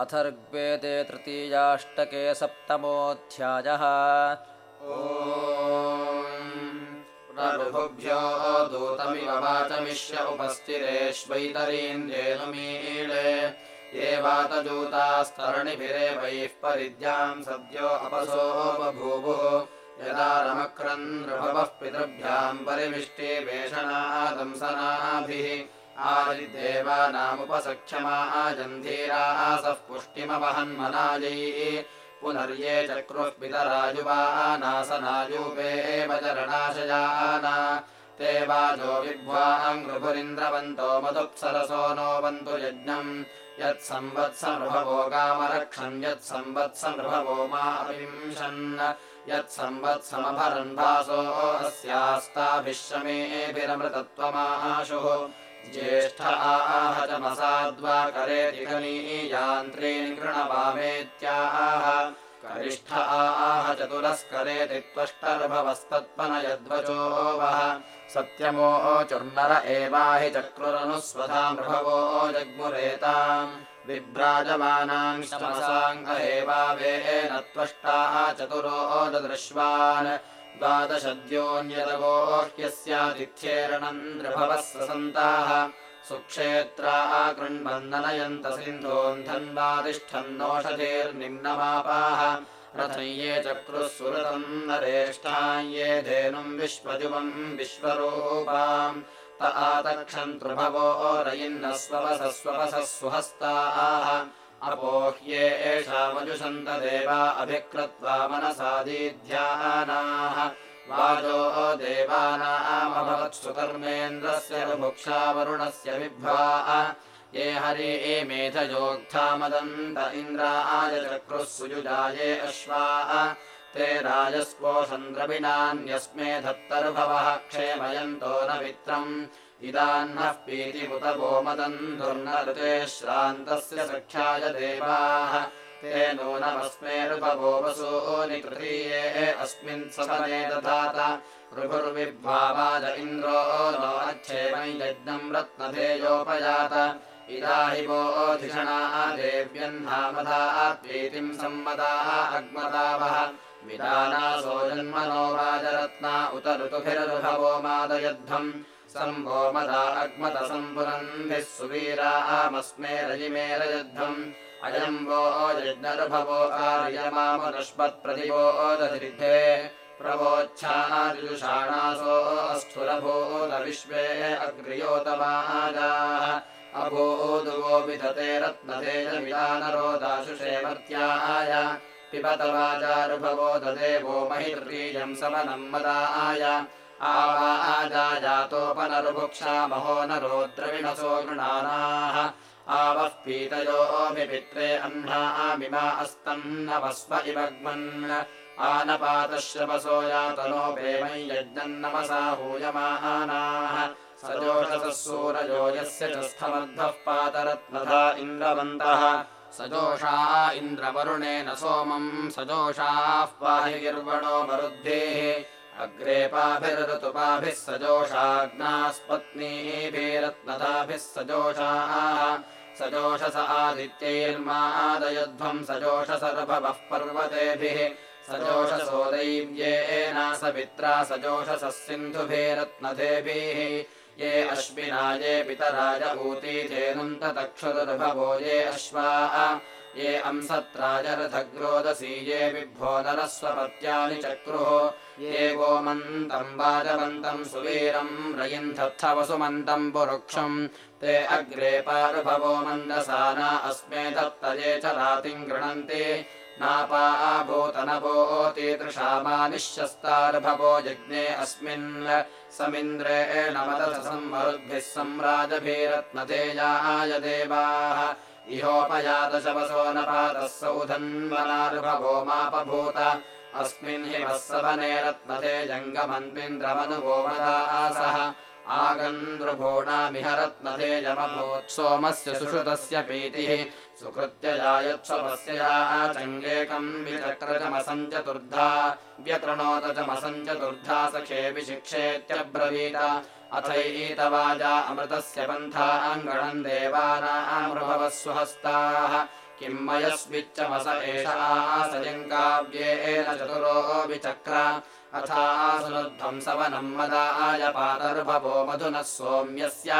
अथर्ग्वेदे तृतीयाष्टके सप्तमोऽध्यायः। ऋभुभ्यो दूतमिव वाचमिष्य उपस्थिरेष्वैतरीन्द्रेणुमीळे ये वातजूतास्तरणिभिरेवैः परिद्याम् सद्यो अपसो बभूवुः। यदा रमक्रन् नृभवः पितृभ्याम् परिविष्टिवेषणादंसनाभिः आदिदेवानामुपसख्यमाजन्धीरासः पुष्टिमवहन्मनायै। पुनर्ये चक्रुः पितरायुवानासनायूपे वचरणाशयाना ते वाजो विभ्वाम् नृभुरिन्द्रवन्तो मधुप्सरसो नो वन्तु यज्ञम्। यत्संवत्समृभवो कामरक्षन् यत्संवत्समृभवो माविंशन् यत्संवत्समभरन् भासो अस्यास्ताभिश्रमेभिरमृतत्वमाशुः ज्येष्ठ आहचमसाद्वा करेति कनीयान्त्रीणि कृणवामेत्याह करिष्ठ आह चतुरस्करेति त्वष्टर्भवस्तत्पनयद्वचो वः सत्यमो चुर्नर एवाहि चक्रुरनुस्वधामृभवो जग्मुरेताम्। विभ्राजमानाम् शमसाङ्ग एवावेन त्वष्टाः चतुरो ददृश्वान् द्वादशद्योऽन्यतगोह्यस्यातिथ्येरणम् नृभवः सन्ताः सुक्षेत्रा कृण्वन्दनयन्त सिन्धोऽन्धन्वातिष्ठन्नोषधेर्निम्नमापाः रथम् ये चक्रुः सुरतम् नरेष्ठाम् धेनुम् विश्वजुवम् विश्वरूपाम् त आतक्षन्तृभवो स्वपसः सुहस्ताः अपोह्ये एषा वजुषन्त देवा अभिक्रत्वा मनसादीध्यानाः वाजो देवानामभवत्सुकर्मेन्द्रस्य बुभुक्षा वरुणस्य विभ्वा। ये हरि मेधयोक्थामदन्त इन्द्राय चक्रुः सुयुजाये अश्वाः। ते राजस्पोषन्द्रविणान्यस्मे धत्तर्भवः क्षेमयन्तो न मित्रम् इदान्नः पीतिमुत गोमदन् दुर्नऋते श्रान्तस्य सख्याय देवाः। ते तृतीये अस्मिन् सपने दधात। ऋभुर्विभ्वावाज इन्द्रो नो अच्छेमम् यज्ञम् रत्नधेयोपयात इदाहि वोऽधिषणाः देव्यह्नामधाः प्रीतिम् सम्मदाः अग्मदावः। विदानासो जन्मनो वाजरत्ना उत ऋतुभिरनुभवो मादयध्वम् सम्भो मदा अग्मतसम्पुरन्भिः सुवीरामस्मे अयम् वो यज्ञनुभवो आर्यमामनुष्मत्प्रतिभो दधिरिधे प्रवोच्छादिजुषाणासो स्थुरभूतविश्वे अग्र्योतमाजाः अभूदुवो विधते रत्नतेजमिदानरोदाशुषे मर्त्याय। पिबत वाजानुभवो ददेवो महिर्वीयम् समनम् मदाय आवाजातोपनरुभुक्षा महो नरो गृणानाः। आवः पीतयोऽभिपित्रे अह्नामिमा अस्तन्नवस्व इवग्मन् आनपातश्रवसो यातनोपेमै यज्ञन्नमसाहूयमानाः सजोषसः सूरजो यस्य च स्थमद्धः पातरत्नधा इन्द्रवन्तः। सजोषा इन्द्रवरुणेन सोमम्। सजोषाः पाहिर्वणो मरुद्भिः अग्रेपाभिरतुपाभिः सजोषाग्नास्पत्नीभिरत्नदाभिः सजोषाः। सजोषस आदित्यैर्मादयध्वम् सजोषसर्भवः पर्वतेभिः। सजोषसो दैव्येन सवित्रा सजोषसः सिन्धुभिरत्नदेभिः। ये अश्विना ये पितराज ऊतीथेनुन्त तक्षुरुर्भवो ये अश्वाः ये अंसत्राजरथग्रोदसी ये नरस्वपत्यानि चक्रुः। ये गोमन्तम् वाजवन्तम् सुवीरम् रयिन्धत्थ वसुमन्तम् पुरुक्षम्। ते अग्रे पारुभवो मन्दसाना अस्मे दत्तये च रातिम् गृह्णन्ति। नापाभूतनभोतीतृषामानिश्यस्तार्भवो यज्ञे अस्मिन् समिन्द्रेण मदथ संमरुद्भिः सम्राजभिरत्नतेजाय देवाः इहोपयादशवसो न पातः सौधन्वनार्भवो मापभूत अस्मिन् हि वत्सवने रत्नते जङ्गमन्विन्द्रमनुभो मदासः आगन्द्रुभूणामिह रत्नतेजमभूत् सोमस्य सुश्रुतस्य प्रीतिः। सुकृत्य यायत्स्वपस्य याचङ्गेकम् विचक्रजमसञ्चतुर्धा। व्यकृणोत चमसञ्चतुर्धा सखे विशिक्षेत्यब्रवीत अथैतवाजा अमृतस्य पन्थाङ्गणम् देवानामृभवः स्वहस्ताः किं मयस्मिच्चमस एषासयम् काव्येन चतुरोऽपि चक्र अथासुध्वंसवनम् मदाय पातर्भवो मधुनः सोम्यस्य।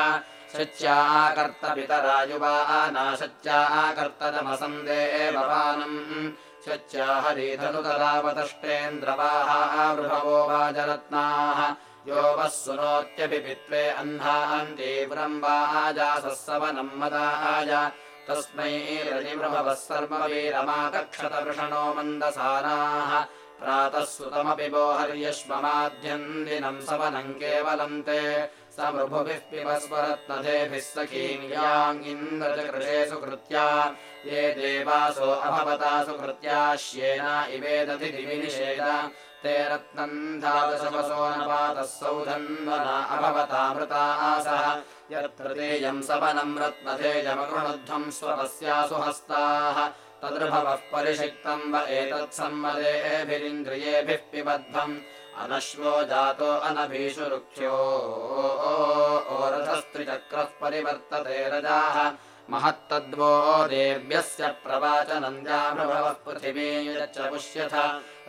शच्याकर्तपितरायुवा नाशच्याकर्तजमसन्देवपानम् शच्या हरिधनुतरावतष्टेन्द्रवाहावृभवो वाजरत्नाः यो वः सुनोत्यभिपित्वे अह्नान् तीव्रम् सवनम् मदाय तस्मै रजिमृभवः सर्ववीरमाकक्षतवृषणो मन्दसानाः। प्रातः सुतमपि वो हर्यश्वमाध्यम् दिनम् सवनम् केवलम् ते। समृभुभिः पिबस्वरत्नधेभिः सखीयाङ्गिन्द्रजकृषे सुकृत्या। ये देवासो अभवता सुकृत्याश्येन इवेदधि दिविनिषेद ते रत्नम् धादशवसो न तेयम् सवनम् रत्नधेयमकृणध्वम् स्वपस्यासु हस्ताः। तदृभवः परिषिक्तम् व एतत्सम्मदेभिरिन्द्रियेभिः पिबध्वम्। अनश्वो जातो अनभीषु रुक्ष्यो ओरथस्त्रिचक्रः परिवर्तते रजाः महत्तद्वो देव्यस्य प्रवाचनन्द्याभवः पृथिवी यच्च पुष्यथ।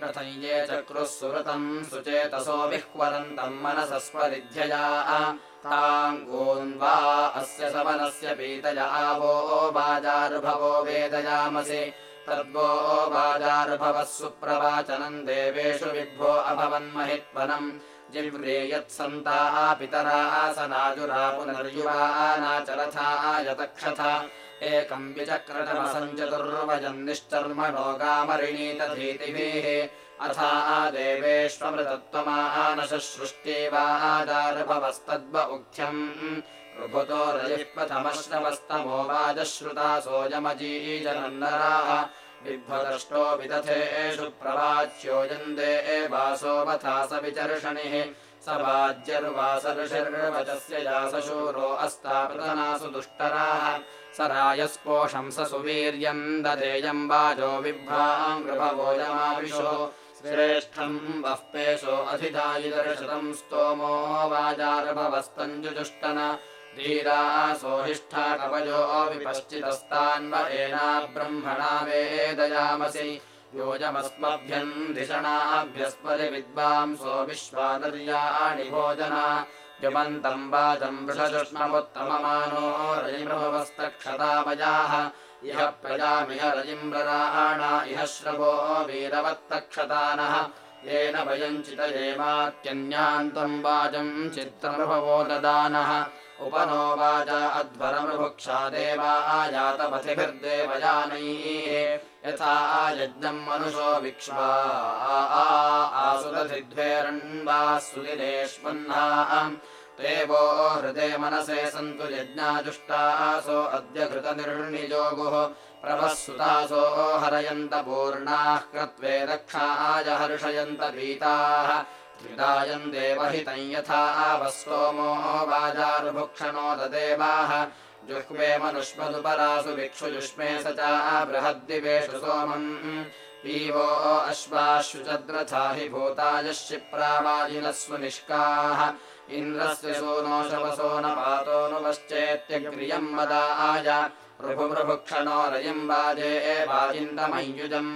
रथये चक्रुः सुरतम् सुचेतसो विह्वरन्तम् मनसस्वरिध्यया ताङ्गून्वा अस्य सवनस्य पीतय आवो बाजारुभवो वेदयामसि। तद्वो वाजारुभवः सुप्रवाचनम् देवेषु विद्भो अभवन्महित्वनम् जिव्रे यत्सन्ताः पितरा आसनाजुरा पुनर्युवा नाचरथा आयतक्षथ एकम् विचक्रजमसञ्चतुर्वजम् निश्चर्मणो गामरिणीतधीतिभिः अथा प्रथमश्रवस्तमो वाजश्रुता सोऽयमजीजनन्नराः बिभ्वदष्टो विदथेषु प्रवाच्योऽयम् देवासोऽवथा स विचर्षणिः। स वाज्यर्वासऋषिर्वचस्य यासशूरो अस्तापृतनासु दुष्टराः। स रायस्पोषम् स सुवीर्यम् दधेयम् वाजो बिभ्राम् नृभवोयमाविशो श्रेष्ठम् वः पेशो अधिधायिदर्शतम् स्तोमो वाजारभवस्तञ्जुजुष्टन धीरा सोहिष्ठा कवयो विपश्चितस्तान्व एना ब्रह्मणा वेदयामसि योजमस्मभ्यम् धिषणाभ्यस्परि विद्वांसो विश्वादर्याणि भोजना। युमन्तम् वाचम् वृषजुष्णमुत्तममानो रजिमृभवस्तक्षतामयाः। इह प्रजामिह रजिम्रराणा इह श्रवो वीरवत्तक्षतानः। येन वयम् चितयेमात्यन्यान् त्वम् वाचम् चित्रमृभवो ददानः उपनो वाजा अध्वरमृभुक्षा देवा आयातपथिभिर्देवयानैः यथा यज्ञम् मनुषो विक्ष्वा आसुदधिध्वेरण्वा सुदिनेष्वह्नाम् देवो हृदे मनसे सन्तु यज्ञाजुष्टासो अद्य घृतनिर्णिजोगुः प्रभः सुतासो हरयन्त पूर्णाः कृत्वे रक्षाय हर्षयन्त पीताः देवहितम् यथा आवस्तोमो वाजारुभुक्षणो ददेवाः। जुह्वे मनुष्मदुपरासु विक्षुजुष्मे स च बृहद्दिवेषु सोमम्। पीवो अश्वाश्वचद्रथा हि भूतायः क्षिप्रावाजिनः सुनिष्काः इन्द्रस्य सोनोशवसो न पातोऽनुपश्चेत्यग्रियम् मदाय ऋभुमृभुक्षणो रयम् वाजे वाजिन्दमञ्युजम्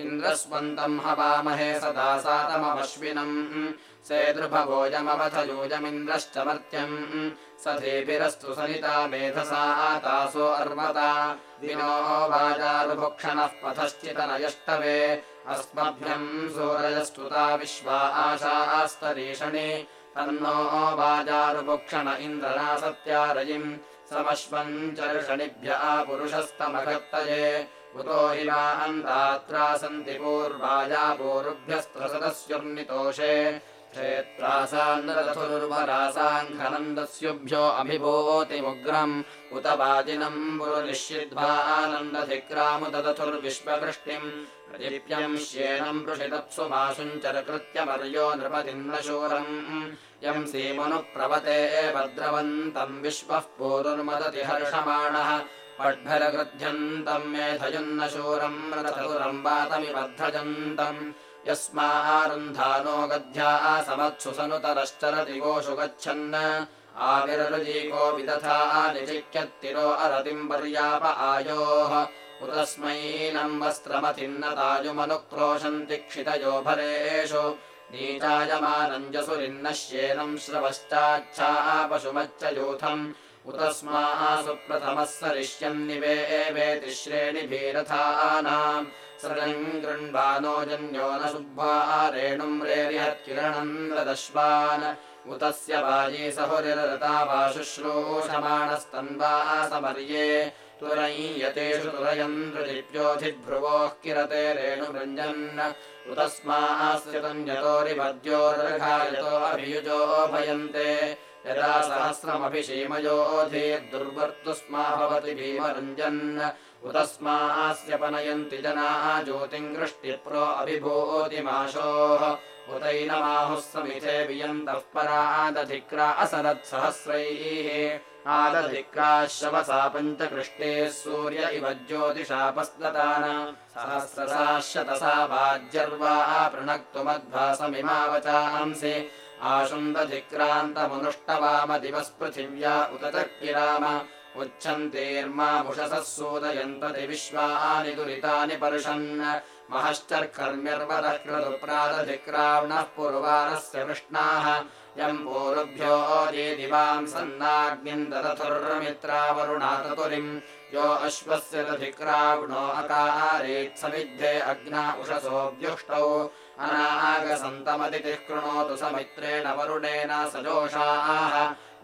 इन्द्रस्वन्तम् हवामहे सदा सातममश्विनम् सेदृभवोजमवथयोजमिन्द्रश्च मर्त्यम् स धेभिरस्तु सनिता मेधसा तासो अर्वता। विनो वाजारुभुक्षणः पथश्चितनयष्टवे। अस्मभ्यम् सूरयस्तुता विश्वा आशास्तरीषणे तन्नो वाजारुभुक्षण इन्द्रना सत्यारयिम् समश्वम् चर्षणिभ्य पुरुषस्तमकर्तये उतो हि वा अन्तात्रा सन्ति पूर्वाया पूर्वभ्यस्त्रसदस्युर्नितोषे क्षेत्रासान्दरथुर्वरासाङ्खनन्दस्युभ्यो अभिभूतिमुग्रम्। उत वाजिनम् पुरुनिश्चिद्वानन्दधिक्रामुदधुर्विश्ववृष्टिम् प्रदीप्यम् श्येनम् पृषितप्सु माशुञ्चरकृत्यमर्यो नृपतिन्नशूरम् यम् सीमनुप्रवते भद्रवन्तम् विश्वः पूरुर्मदति हर्षमाणः। पड्भरगृध्यन्तम् मेधयुन्नशूरम् रथतुरम् वातमिबद्धजन्तम्। यस्मारुन्धानो गध्याः समत्सु सनुतरश्चरति गोषु गच्छन्। आविररुजीको विदथा निचिक्यत्तिरो अरतिम् पर्याप आयोः उतस्मैनम् वस्त्रमथिन्नतायुमनुक्रोशन्ति क्षितयो भरेषु। नीचायमानञ्जसुरिन्नश्येनम् श्रवश्चाच्छा पशुमच्च यूथम् उतस्माः सुप्रथमः जन्यो न शुभ्वा रेणुम् रेरिहत्किरणम् ददश्वान्। उतस्य वाजी सहुरिरता वा शुश्रूषमाणस्तन्वा समर्ये तुरय्यतेषु तुरयम् दृदिव्योऽधिभ्रुवोः किरते रेणुभृञ्जन् उतस्मास्य अभियुजो भयन्ते। यदा स्मा भवति भीमरञ्जन् उतस्मास्य पनयन्ति जनाः ज्योतिम् वृष्टिप्रो अभिभूतिमाशोः। उतैनमाहुः समिथे वियन्तः परादधिक्रा असरत्सहस्रैः आदधिक्राश्रवसा पञ्चकृष्टे सूर्य इव ज्योतिषापस्तदान सहस्रसा शतसा वाज्यर्वा पृणक्तुमद्भासमिमावचांसि आशुन्दधिक्रान्तमनुष्टवामदिवस्पृथिव्या उत तर्किराम उच्छन्तेर्मामुषसः सूदयन्तति विश्वानि दुरितानि पर्षन्। महश्चर्कर्म्यर्वदः क्रतुप्रादधिक्रावणः पुर्वारस्य कृष्णाः यम् पूर्वभ्यो ये दिवाम् सन्नाग्निम् ददथुर्मित्रावरुणाततुरिम्। यो अश्वस्य दधिक्रावणो अकारेत्समिद्धे अग्ना उषसोऽव्युष्टौ अनागसन्तमतिथिः कृणोतु समित्रेण वरुणेन सजोषाः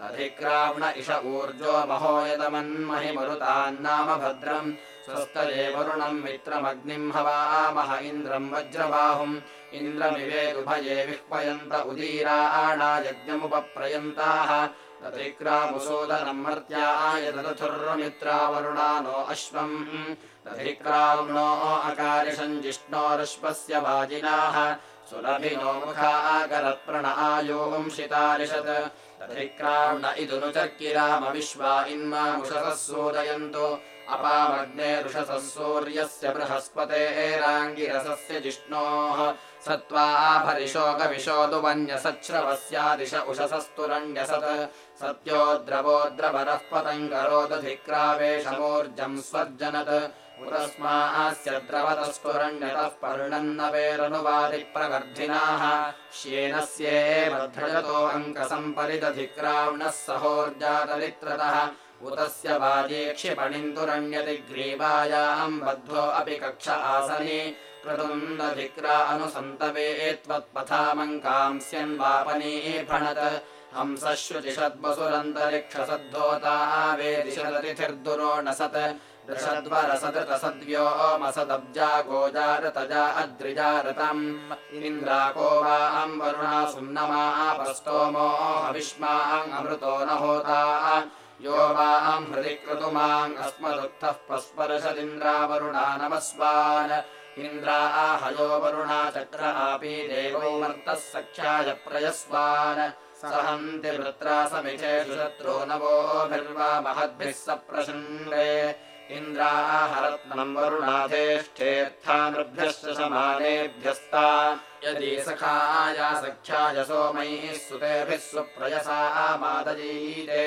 अधिक्रावण इष ऊर्जो महोयतमन्महिमरुतान्नाम भद्रम्। स्वस्तये वरुणम् मित्रमग्निम् हवामह इन्द्रम् वज्रबाहुम्। इन्द्रमिवेदुभये विह्वयन्त उदीराणा यज्ञमुपप्रयन्ताः। तधिक्रामुसूदनम् मर्त्याय ददथुर्मित्रावरुणानो अश्वम्। तधिक्रावणो अकारिषम् जिष्णोरश्वस्य वाजिनाः सुरभिनो मुखाकरत्प्रण आयोंशितारिषत् तधिक्रावण इदुनुचर्किराम विश्वा इन्मामुषसः सूदयन्तु अपामग्ने ऋषसः सूर्यस्य बृहस्पतेराङ्गिरसस्य जिष्णोः। सत्त्वाभरिशोकविशोदुवन्यसच्छ्रवस्यादिश उषसस्तुरण्यसत् सत्यो द्रवो द्रवरः पतङ्गरोदधिक्रावेशमूर्जम् स्वर्जनत् उतस्मास्य द्रवतस्तुरण्यतः पर्णन्नवेरनुवादिप्रवर्धिनाः श्येनस्येव धृजतो अङ्कसम्परिदधिक्रावणः सहोर्जातरित्रतः उतस्य वाजे ग्रीवायाम् बद्धो अपि कक्ष आसने। क्रतुन्दधिक्रा अनुसन्तवे त्वत्पथामङ्कांस्यन्वापने फणत् हंसश्रुतिषद्वसुरन्तरिक्षसद्धोता वेदिशदतिथिर्दुरोणसत् दृषद्वरसदृतसद्व्योमसदब्जा गोजारतजा अद्रिजारतम् इन्द्राको वाम् वरुणा सुम्नमापस्तोमो हविष्माम् अमृतो न होता। यो वाम् हृदि क्रतुमाम् अस्मदुक्थः पस्परशदिन्द्रावरुणा नमस्वान्। इन्द्रा आहयो वरुणा मर्तः सख्याय प्रयस्वान्। सहन्ति वृत्रा समिधेषु शत्रो नवोभिर्वा महद्भिः सप्रशन्रे इन्द्राहरत्नम् वरुणाधेष्ठेऽर्थानृभ्यश्च समानेभ्यस्ता। यदि सखाया सख्याय सोमैः सुतेभिः सुप्रयसा मादयीते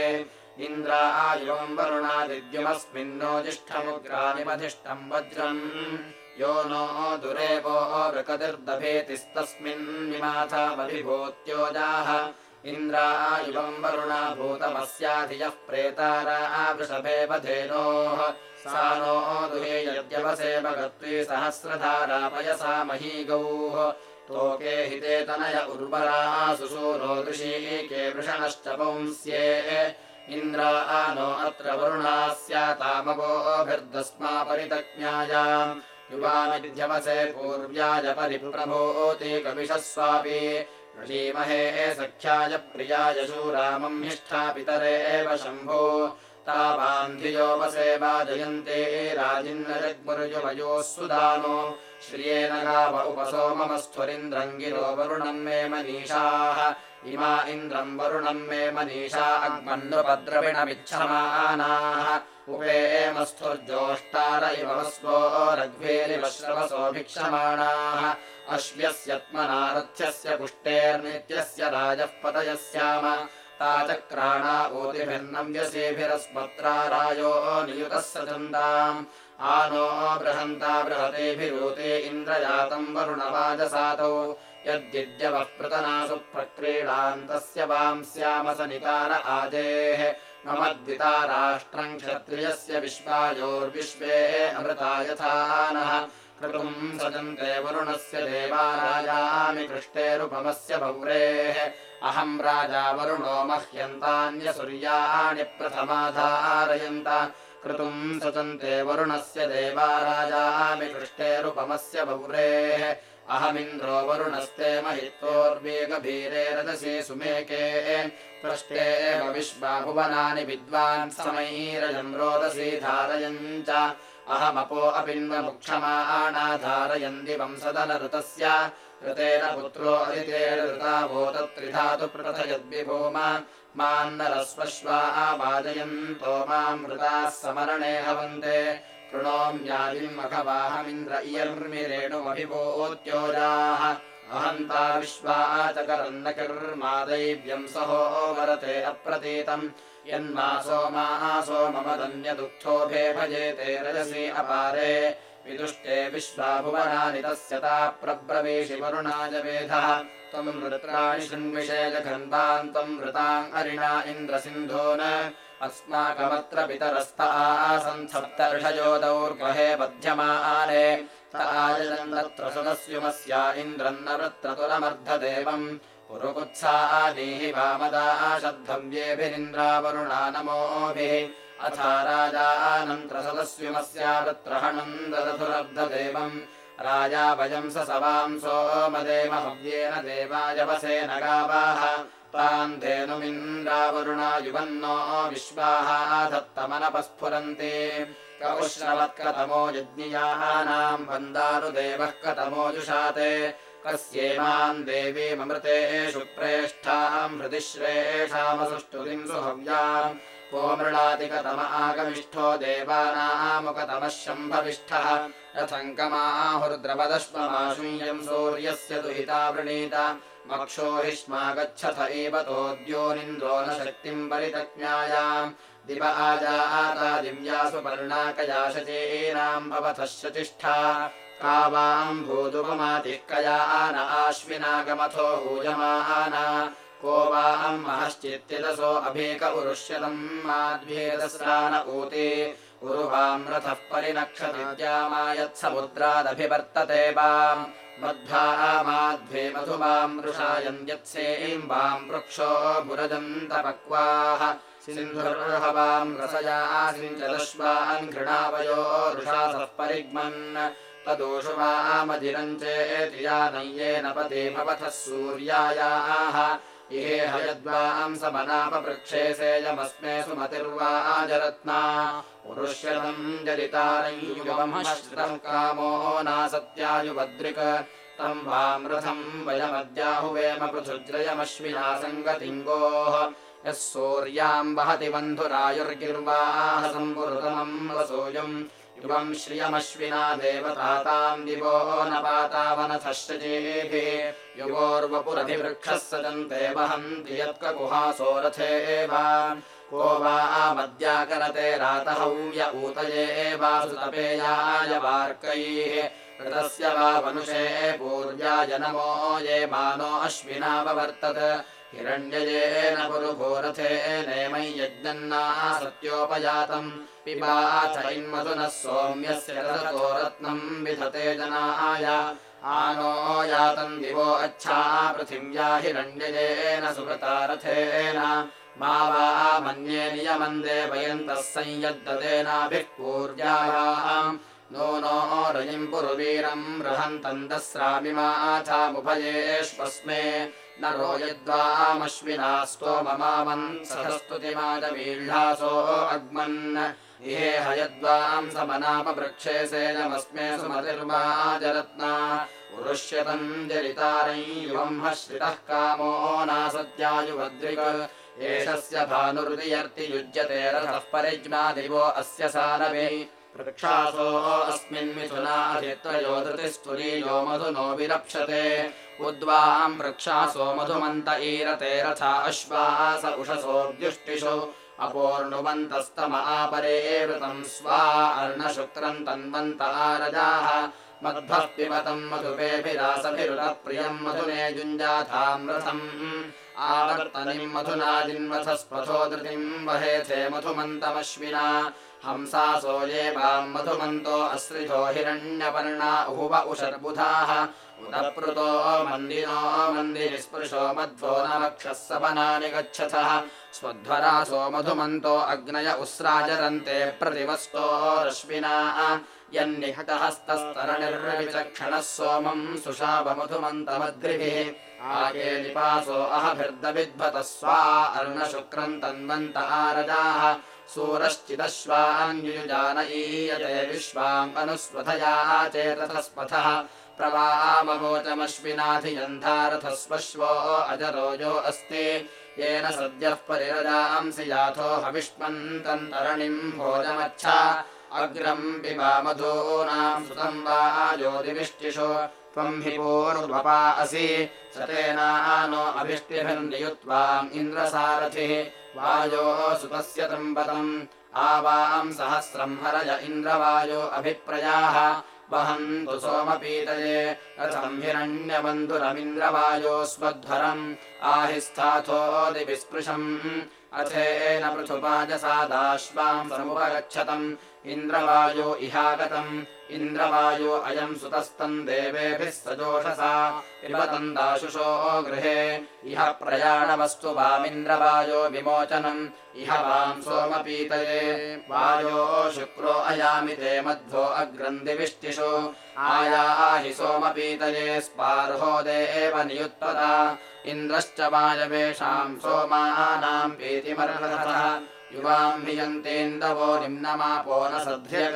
इन्द्रायुवम् वरुणादिद्युमस्मिन्नो जिष्ठमुग्रानिमधिष्ठम् वज्रम्। यो नो दुरेवो वृकतिर्दभेतिस्तस्मिन्निमाथामभिभूत्योजाः इन्द्रायुवम् वरुणा भूतमस्याधियः प्रेतारा वृषभेव धेनोः सा नो दुहे यद्यवसेव गत्वे सहस्रधारापयसा महीगौः। तोके हिते तनय उर्वरा सुसूरो दृशीके वृषणश्च पुंस्ये इन्द्रा नो अत्र वरुणा स्यातामवोभिर्दस्मा परितज्ञायाम्। युवामिध्यवसे पूर्व्याय परिप्रभूति कविशः स्वापि ऋषीमहे सख्याय प्रियाय हिष्ठा पितरे एव शम्भो। तावान्धियोपसे वाजयन्ते राजिन्नजग्मुर्युवयोः सुदानो श्रियेण गाव उपसोममस्त्वरिन्द्रम् गिरो वरुणम् मे मनीषाः। इमा इन्द्रम् वरुणम् मे मनीषा अग्मन्नुपद्रविणमिच्छमानाः। उपेमस्थुर्जोष्टार इव वस्वो रघ्वेरिव श्रवसोऽभिक्षमाणाः अश्व्यस्यत्मनारथ्यस्य पुष्टेर्नित्यस्य राजः पतयस्याम। ताचक्राणा ऊतिभिर्नव्यसेभिरस्मत्रा रायो नियुतः सचन्दाम् आनो बृहन्ता बृहतेभिरूते इन्द्रजातम् वरुणवाजसातौ। यद्यद्यवः पृतनासु प्रक्रीडान्तस्य वांस्यामसनिकार आजेः। मम द्विता राष्ट्रम् क्षत्रियस्य विश्वायोर्विश्वे अमृता यथा नः कृतुम् सजन्ते वरुणस्य देवाराजामि कृष्टेरुपमस्य भौरेः अहम् राजा वरुणो मह्यन्तान्यसूर्याणि प्रथमाधारयन्त। कृतुम् सजन्ते वरुणस्य देवाराजामि कृष्टेरुपमस्य भौरेः अहमिन्द्रो वरुणस्ते महित्वोर्वेगभीरे रजसि सुमेके। पृष्टे एव विश्वाभुवनानि विद्वान् समैरजम् रोदसी धारयन् च अहमपो अपिन्वमुक्षमाणा धारयन् दिवम् सदनऋतस्य ऋतेन पुत्रो भूतत्रिधातु प्रथयद्विभूम मान्नरस्वश्वा वाजयन्तो माम् ऋताः समरणे हवन्ते। कृणोम्यादिमखवाहमिन्द्र इयर्मिरेणुमभिभूत्योजाः किर्मादैव्यम् सहो वरते अप्रतीतम् यन्मा सोमासो मम धन्यदुःखोभे भजेते रजसि अपारे। विदुष्टे विश्वाभुवनानि तस्य ता प्रब्रवीषि वरुणाय वेधः। त्वम् वृताम् अरिणा इन्द्रसिन्धून्। अस्माकमत्र पितरस्थ आसन् सप्तर्षयो दौर्गहे बध्यमाने तत्र सुनस्युमस्या इन्द्रन्न वृत्रतुरमर्धदेवम् पुरुकुत्सादीः वामदाशद्धव्येभिरिन्द्रावरुणा नमोभिः अथा वृत्रहणम् ददधुरब्धदेवम्। राजा वयम् स सवाम् सोमदेव हव्येन देवायवसे न गावाः धेनुमिन्द्रावरुणा युवन्नो विश्वाः धत्तमनपस्फुरन्ति कौश्रवत्कतमो यज्ञियानाम् वन्दारुदेवः कतमो जुषाते। कस्येमाम् देवीममृतेषु प्रेष्ठाम् हृदि श्रेषामसुष्टुतिम् सुहव्याम्। को मृणादिकतम आगमिष्ठो देवानामुकतमः शम्भविष्ठः। कमाहुर्द्रवदश्वमाशूयम् सूर्यस्य दुहिता वृणीत मक्षो हिष्मा गच्छथ एव तोद्योनिन्द्रो न शक्तिम् परितज्ञायाम्। दिव आजाता दिव्यासु पर्णाकयाशचीनाम् भवतः शचिष्ठा का वाम् भूदुपमातिः कया न आश्विनागमथो हूयमाना को वाम् महश्चित्तिदसो अभीक उरुष्यतम् माध्वेदस्रा न ऊते। उरुवाम् रथः परिनक्षतिद्यामायत्समुद्रादभिवर्तते वाम्। मध्वा माध्वे मधुवाम् वृषायन् यत्सेम् वाम् वृक्षो भुरजन्तपक्वाः। सिन्धुर्हवाम् रसयासिञ्चदश्वान् घृणावयो रुषासः परिग्मन्। तदोषु वामधिरम् चेति यानय्येन पते भवतः सूर्यायाः इहे हयद्वाम् समनापवृक्षे सेयमस्मे सुमतिर्वाजरत्ना उरुष्यतम् जलितारयुगमश्रितम् कामो नासत्यायुवद्रिक् तम् वाम् रथम् वयमद्याहुवेम पृथुज्रयमश्विना सङ्गतिङ्गोः यः सूर्याम् वहति बन्धुरायुर्गिर्वाः सम्पुरुतमम् वसोऽयम् युवम् श्रियमश्विना देवताताम् दिवो न पातावनथः शचेभिः युगोर्वपुरधिवृक्षः सजन्ते वहन्ति यत्ककुहासो रथे एव। को वा मद्याकरते रातहव्य ऊतये वासुतपेयाय वार्कैः। ऋतस्य वा वनुषे पूर्व्याय नमो ये मानो अश्विनाववर्तत हिरण्ययेन पुरुभूरथे नेमै यज्ञन्ना सत्योपजातम्। पिबाथ इन्मधुनः सोम्यस्य रथतो रत्नम् विधते जनाय। आनो यातम् दिवो अच्छा पृथिव्या हिरण्ययेन सुकृतारथेन। मा वा मन्ये नियमम् देवयन्तः संयद्दतेनाभिः पूर्व्यायाम् नो नो रयिम् पुरुवीरम् रहन्तम् दस्रामिमाथामुभयेष्वस्मे। न रो यद्वामश्विना स्तोममामन् सहस्तुतिमादवीह्लासो अग्मन्। इहे हयद्वाम् समनापवृक्षे सेनमस्मे सुमतिर्वाजरत्ना उरुष्यतम् जलितारयुवम् हश्रितः कामो नासत्यायुवद्रिक् एषस्य भानुर्दियर्ति युज्यते रथः परिज्ञादिवो अस्य सानवे वृक्षासो अस्मिन्मिथुनाधित्रयो धृतिस्तुरीयो मधुनो विरप्स्यते। उद्वाम् वृक्षासो मधुमन्त ईरते रथा अश्वास उषसोऽद्युष्टिषु अपोर्णुवन्तस्तम आपरेवृतम् स्वा अर्णशुक्रम् तन्वन्त आरजाः। मध्वः पिबतम् मधुपेभिरासभिरुतप्रियम् मधुने युञ्जाथामृथम् आवर्तनिम् मधुनादिन्वथस्पथो धृतिम् वहेथे मधुमन्तमश्विना। हंसासो ये वाम् मधुमन्तो अस्रिधो हिरण्यपर्णा उहुव उशर्बुधाः उदप्रुतो मन्दिनो मन्दिनिस्पृशो मध्वो न वक्षः सपनानि गच्छथः। स्वध्वरासो मधुमन्तो अग्नय उस्राजरन्ते प्रतिवस्तो रश्मिना यन्निहतहस्तस्तरणिर्विचक्षणः सोमम् सुषावमधुमन्तमद्रिभिः आगे निपासो अहभिर्दविद्भतः स्वा अर्णशुक्रम् तन्वन्त आरजाः सूरश्चिदश्वान्युजानयीयते विश्वाम् अनुस्वथया चेतथस्पथः प्रवामवोचमश्विनाधियन्धारथस्वश्वो अजरोजो अस्ति। येन सद्यः परिरजांसि याथो हविष्मन्तम् तरणिम् भोजमच्छा अग्रम् पिबा मधूनाम् सुतम् वा ज्योतिविष्टिषु त्वम् हि पूर्वपा असि। सतेना नो अभिष्टिभिर्नियुत्वाम् इन्द्रसारथिः। वायो सुतस्य तम्बतम् आवाम् सहस्रम् हरय इन्द्रवायो अभिप्रयाः वहन्तु सोमपीतये। रथम् हिरण्यबन्धुरमिन्द्रवायो स्वध्वरम् आहिस्थाथोदिविस्पृशम् अथेन पृथुपाजसादाश्वाम् समुपगच्छतम् इन्द्रवायो इहागतम्। इन्द्रवायो अयम् सुतस्तम् देवेभिः सजोषसा। पिबतम् दाशुषो गृहे। इह प्रयाणवस्तु वामिन्द्रवायो विमोचनम्। इह वाम् सोमपीतये। वायो शुक्रो अयामि ते मध्वो अग्रन्दिविष्टिषु आयाहि सोमपीतये स्पार्हो देव नियुत्पदा। इन्द्रश्च वायवेषाम् सोमानाम् प्रीतिमर्हतः युवाम् भियन्तेन्दवो निम्नमापो न सध्यग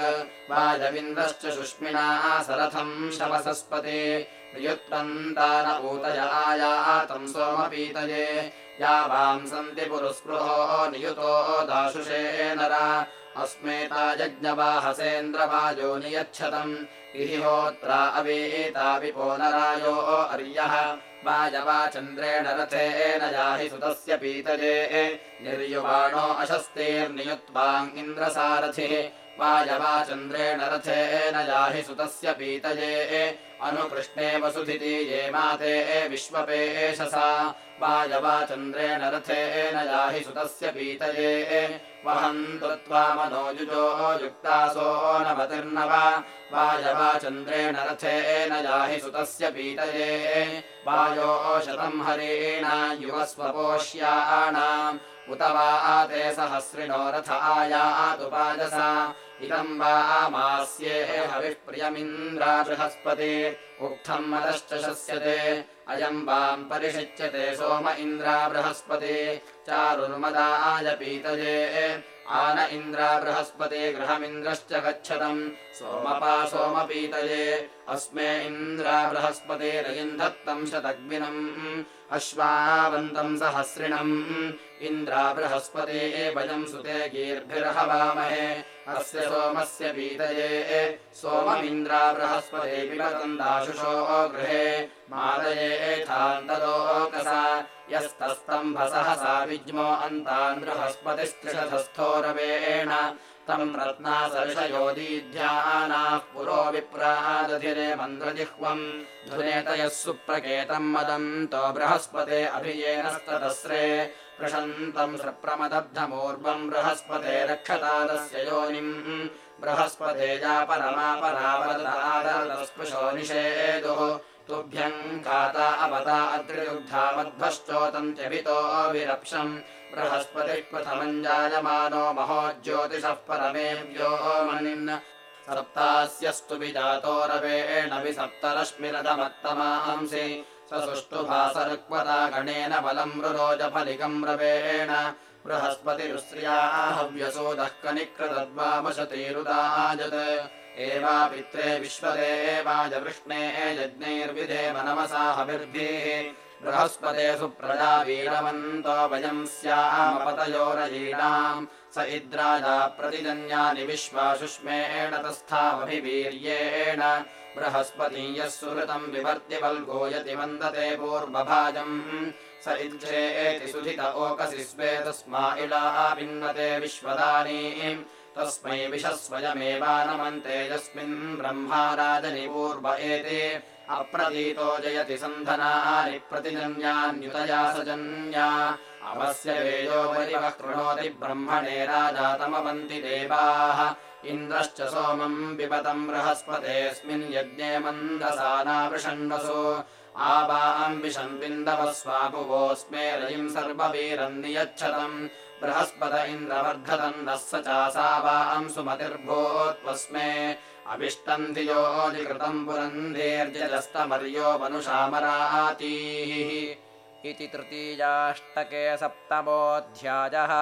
वायविन्द्रश्च शुष्मिणाः सरथम् शवसस्पते। नियुत्पन्तान ऊतय आयातम् सोमपीतये। यावाम् सन्ति पुरुस्पृहो नियुतो दाशुषे नरा। अस्मेता यज्ञवाहसेन्द्रवायो नियच्छतम्। इहि होत्रा अवीता विपो नरायो अर्यः वायवाचन्द्रेण रथेन याहि सुतस्य पीतये। निर्युवाणो अशस्तेर्नियुत्वाम् इन्द्रसारथिः। वायवाचन्द्रेण रथेन याहि सुतस्य पीतये अनुकृष्णे वसुधिति ये माते विश्वपेशसा वायवाचन्द्रेण रथेन याहि सुतस्य पीतये। वहन्तु त्वामनोयुजो युक्तासो नवतिर्नव वायवाचन्द्रेण रथेन याहि सुतस्य पीतये। वायो शतम् हरेण युवस्वपोष्याणाम् उत वा ते सहस्रिणो रथ आयातु पादसा इदम् वा मास्ये हविः प्रियमिन्द्रा बृहस्पति उक्थम् मदश्च शस्यते। अयम् वाम् परिषिच्यते सोम इन्द्रा बृहस्पति। चारुर्मदाय पीतये आन इन्द्रा बृहस्पति गृहमिन्द्रश्च गच्छतम् सोमपा सोमपीतये अस्मे इन्द्रा बृहस्पतिरयिन्धत्तम् शतग्विनम् अश्वावन्तम् सहस्रिणम् इन्द्रा बृहस्पते वयम् सुते गीर्भिर्हवामहे। अस्य सोमस्य पीतये सोममिन्द्रा बृहस्पते पिबतम् दाशुषो गृहे। मादयेथान्तलोकसा यस्तस्तम्भसहसा विज्मो अन्तान् बृहस्पतिस्त्रिशतस्थोरवेण तम् रत्नासर्षयोदीध्यानाः पुरो विप्रादधिरे मन्द्रजिह्वम् धुनेतयः सुप्रकेतम् मदन्तो बृहस्पते अभियेनस्तदस्रे प्रशन्तम् सप्रमदब्धमूर्वम् बृहस्पते रक्षतादस्य योनिम् बृहस्पते या परमापरावरदादस्पृशो निषेदुः तुभ्यम् काता अवता मध्वश्चोतन्त्यभितो विरप्सम्। बृहस्पतिः प्रथमम् जायमानो महो ज्योतिषः सप्तास्यस्तु विजातो रवेण विसप्तरश्मिरथमत्तमांसि स सुष्ठुभासरुक्वता गणेन बलम् रुरोजफलिकम् रवेण। बृहस्पतिरुश्रिया कनिकृतद्वामशतीरुदाजत् एवा पित्रे विश्वदेवाय वृष्णे यज्ञैर्विधेम नमसा हविर्भिः। बृहस्पते सुप्रजा वीरवन्तो वयम् स्यामपतयोरयीणाम् स इद्राजा प्रतिजन्यानि विश्वाशुष्मेण तस्थामभिवीर्येण बृहस्पति यः सुहृतम् विवर्त्य वल्गो यति वन्दते पूर्वभाजम्। स इच्छेति सुधित ओकसि स्वे तस्मा इला भिन्नते विश्वदानीम् तस्मै विशस्वयमेवानमन्ते यस्मिन् ब्रह्मा राजनि पूर्व एते। अप्रतीतो जयति सन्धनानि प्रतिजन्यान्युतया सजन्या। अवस्य वेयो कृणोति ब्रह्मणे राजातमवन्ति देवाः। इन्द्रश्च सोमम् पिबतम् बृहस्पतेऽस्मिन् यज्ञे मन्दसानावृषण्वसु। आवाम् विशन्विन्दवः स्वापुवोऽस्मे रयिम् सर्ववीरम् नियच्छतम् बृहस्पत इन्द्रवर्धतम् नः स चासावाम् सुमतिर्भूत्वस्मे अविष्टम् धियोऽधिकृतम् पुरन्धेर्जस्तमर्यो मनुषामरातीः इति तृतीयाष्टके सप्तमोऽध्यायः